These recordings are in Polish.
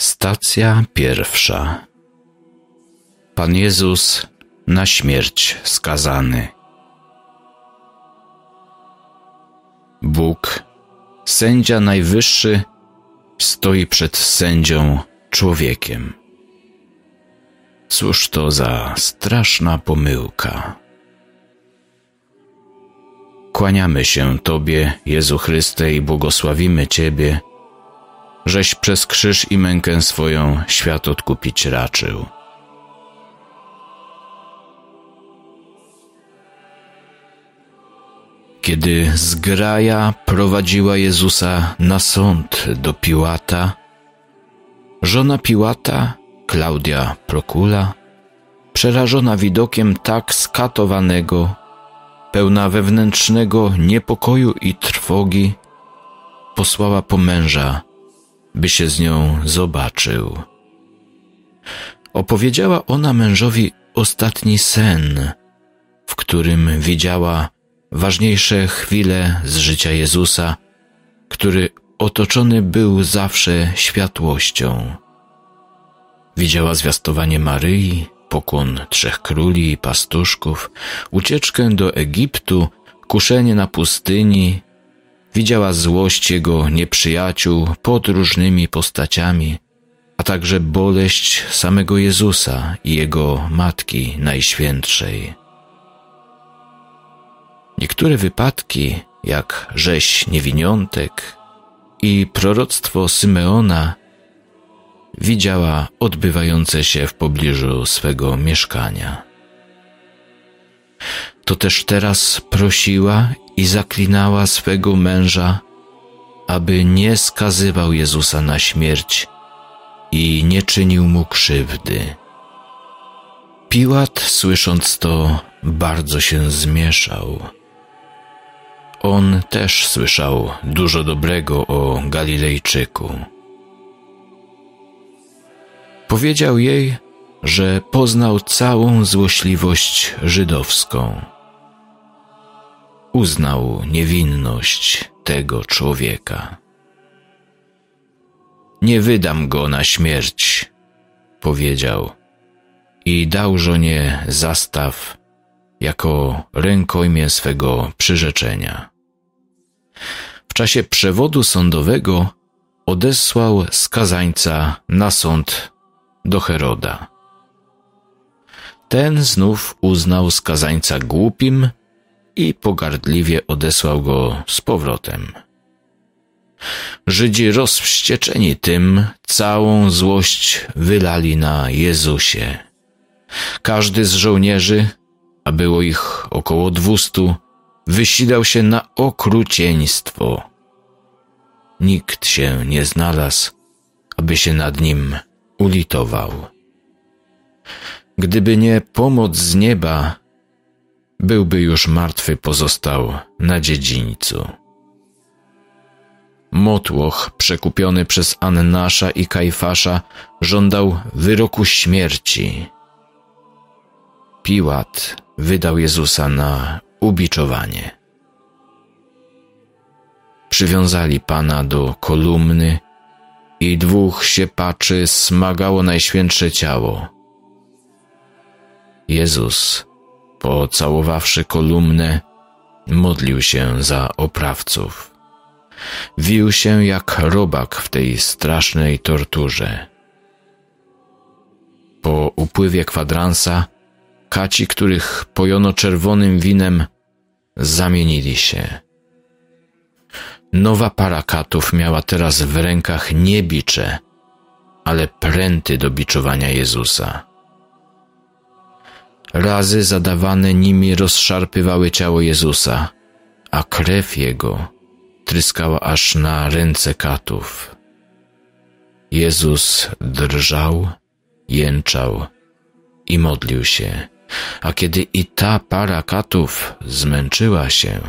Stacja pierwsza. Pan Jezus na śmierć skazany. Bóg, sędzia najwyższy, stoi przed sędzią człowiekiem. Cóż to za straszna pomyłka? Kłaniamy się Tobie, Jezu Chryste, i błogosławimy Ciebie, żeś przez krzyż i mękę swoją świat odkupić raczył. Kiedy zgraja prowadziła Jezusa na sąd do Piłata, żona Piłata, Klaudia Prokula, przerażona widokiem tak skatowanego, pełna wewnętrznego niepokoju i trwogi, posłała po męża, by się z nią zobaczył. Opowiedziała ona mężowi ostatni sen, w którym widziała ważniejsze chwile z życia Jezusa, który otoczony był zawsze światłością. Widziała zwiastowanie Maryi, pokłon trzech króli i pastuszków, ucieczkę do Egiptu, kuszenie na pustyni, widziała złość jego nieprzyjaciół pod różnymi postaciami, a także boleść samego Jezusa i jego Matki Najświętszej. Niektóre wypadki, jak rzeź niewiniątek i proroctwo Symeona, widziała odbywające się w pobliżu swego mieszkania. To też teraz prosiła i zaklinała swego męża, aby nie skazywał Jezusa na śmierć i nie czynił mu krzywdy. Piłat, słysząc to, bardzo się zmieszał. On też słyszał dużo dobrego o Galilejczyku. Powiedział jej, że poznał całą złośliwość żydowską. Uznał niewinność tego człowieka. Nie wydam go na śmierć, powiedział i dał żonie zastaw jako rękojmię swego przyrzeczenia. W czasie przewodu sądowego odesłał skazańca na sąd do Heroda. Ten znów uznał skazańca głupim i pogardliwie odesłał go z powrotem. Żydzi rozwścieczeni tym całą złość wylali na Jezusie. Każdy z żołnierzy, a było ich około dwustu, wysilał się na okrucieństwo. Nikt się nie znalazł, aby się nad nim ulitował. Gdyby nie pomoc z nieba, byłby już martwy pozostał na dziedzińcu. Motłoch, przekupiony przez Annasza i Kajfasza, żądał wyroku śmierci. Piłat wydał Jezusa na ubiczowanie. Przywiązali Pana do kolumny i dwóch siepaczy smagało najświętsze ciało. Jezus, pocałowawszy kolumnę, modlił się za oprawców. Wił się jak robak w tej strasznej torturze. Po upływie kwadransa kaci, których pojono czerwonym winem, zamienili się. Nowa para katów miała teraz w rękach nie bicze, ale pręty do biczowania Jezusa. Razy zadawane nimi rozszarpywały ciało Jezusa, a krew Jego tryskała aż na ręce katów. Jezus drżał, jęczał i modlił się, a kiedy i ta para katów zmęczyła się,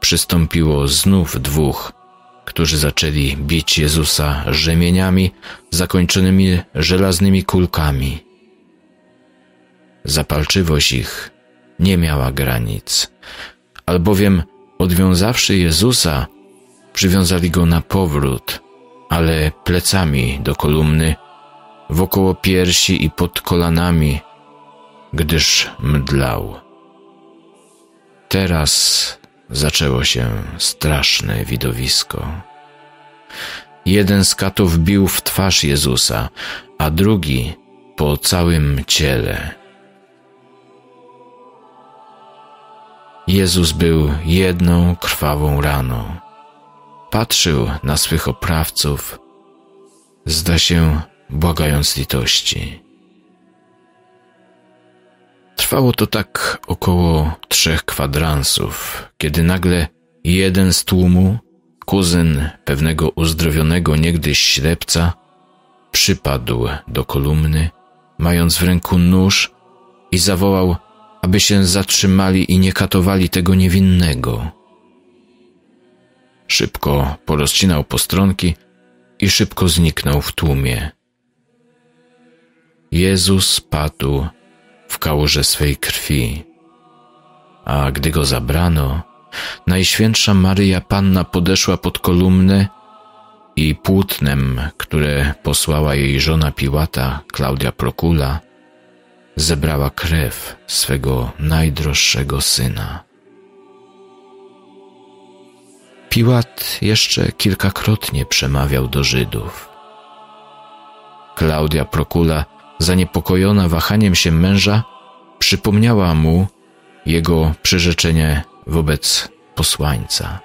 przystąpiło znów dwóch, którzy zaczęli bić Jezusa rzemieniami zakończonymi żelaznymi kulkami. Zapalczywość ich nie miała granic, albowiem odwiązawszy Jezusa, przywiązali go na powrót ale plecami do kolumny, wokoło piersi i pod kolanami, gdyż mdlał. Teraz zaczęło się straszne widowisko. Jeden z katów bił w twarz Jezusa, a drugi po całym ciele. Jezus był jedną krwawą raną. Patrzył na swych oprawców, zda się błagając litości. Trwało to tak około trzech kwadransów, kiedy nagle jeden z tłumu, kuzyn pewnego uzdrowionego niegdyś ślepca, przypadł do kolumny, mając w ręku nóż i zawołał, aby się zatrzymali i nie katowali tego niewinnego. Szybko porozcinał postronki i szybko zniknął w tłumie. Jezus padł w kałuże swej krwi. A gdy go zabrano, Najświętsza Maryja Panna podeszła pod kolumnę i płótnem, które posłała jej żona Piłata, Klaudia Prokula, zebrała krew swego najdroższego syna. Piłat jeszcze kilkakrotnie przemawiał do Żydów. Klaudia Prokula zaniepokojona wahaniem się męża, przypomniała mu jego przyrzeczenie wobec posłańca.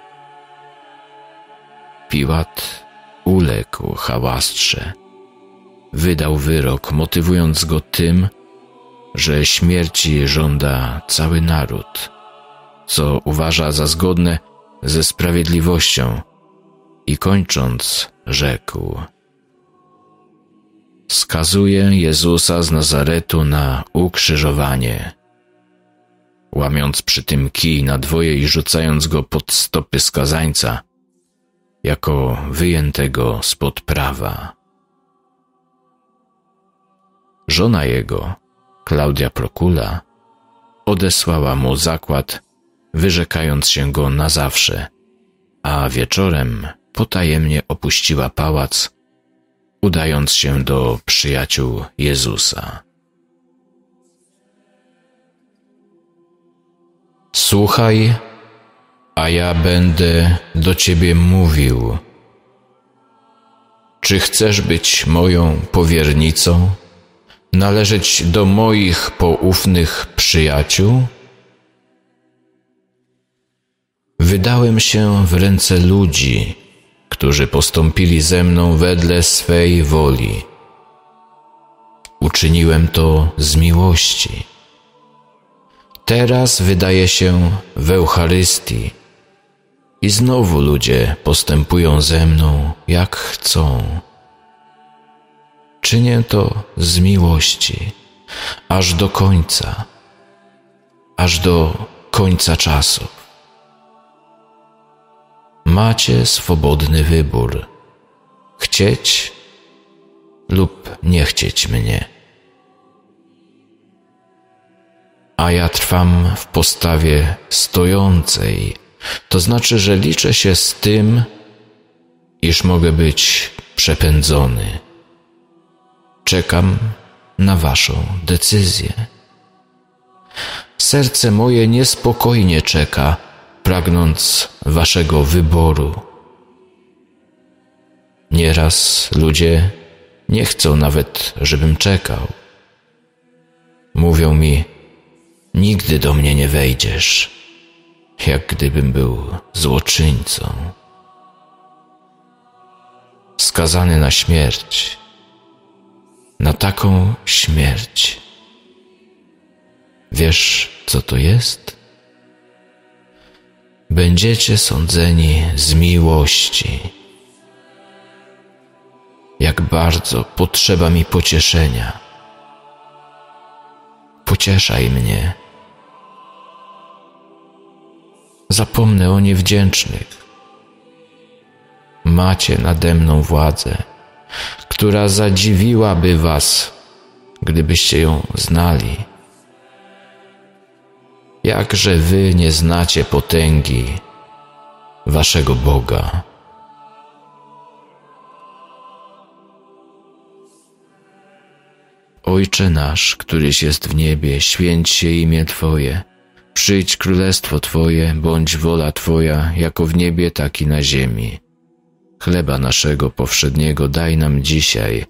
Piłat uległ hałastrze. Wydał wyrok, motywując go tym, że śmierci żąda cały naród, co uważa za zgodne ze sprawiedliwością i kończąc rzekł – skazuje Jezusa z Nazaretu na ukrzyżowanie. Łamiąc przy tym kij na dwoje i rzucając go pod stopy skazańca, jako wyjętego spod prawa. Żona jego, Klaudia Prokula, odesłała mu zakład, wyrzekając się go na zawsze, a wieczorem potajemnie opuściła pałac udając się do przyjaciół Jezusa. Słuchaj, a ja będę do ciebie mówił. Czy chcesz być moją powiernicą, należeć do moich poufnych przyjaciół? Wydałem się w ręce ludzi, którzy postąpili ze mną wedle swej woli. Uczyniłem to z miłości. Teraz wydaje się w Eucharystii i znowu ludzie postępują ze mną jak chcą. Czynię to z miłości, aż do końca, aż do końca czasów. Macie swobodny wybór. Chcieć lub nie chcieć mnie. A ja trwam w postawie stojącej, to znaczy, że liczę się z tym, iż mogę być przepędzony. Czekam na Waszą decyzję. Serce moje niespokojnie czeka, pragnąc waszego wyboru. Nieraz ludzie nie chcą nawet, żebym czekał. Mówią mi, nigdy do mnie nie wejdziesz, jak gdybym był złoczyńcą. Skazany na śmierć, na taką śmierć. Wiesz, co to jest? będziecie sądzeni z miłości. Jak bardzo potrzeba mi pocieszenia. Pocieszaj mnie. Zapomnę o niewdzięcznych. Macie nade mną władzę, która zadziwiłaby was, gdybyście ją znali. Jakże wy nie znacie potęgi waszego Boga. Ojcze nasz, któryś jest w niebie, święć się imię Twoje. Przyjdź królestwo Twoje, bądź wola Twoja, jako w niebie, tak i na ziemi. Chleba naszego powszedniego daj nam dzisiaj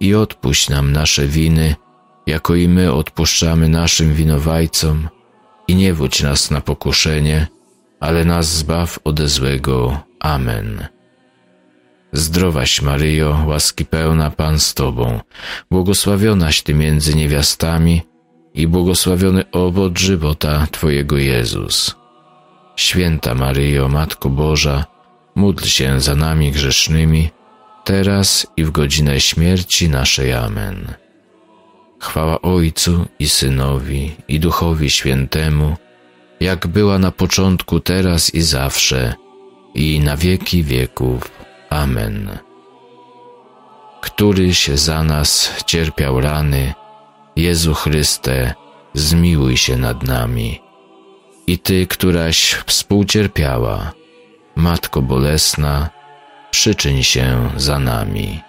i odpuść nam nasze winy, jako i my odpuszczamy naszym winowajcom i nie wódź nas na pokuszenie, ale nas zbaw ode złego. Amen. Zdrowaś Maryjo, łaski pełna Pan z Tobą, błogosławionaś Ty między niewiastami i błogosławiony owoc żywota Twojego Jezus. Święta Maryjo, Matko Boża, módl się za nami grzesznymi, teraz i w godzinę śmierci naszej. Amen. Chwała Ojcu i Synowi i Duchowi Świętemu, jak była na początku, teraz i zawsze, i na wieki wieków. Amen. Któryś za nas cierpiał rany, Jezu Chryste, zmiłuj się nad nami. I Ty, któraś współcierpiała, Matko Bolesna, przyczyń się za nami.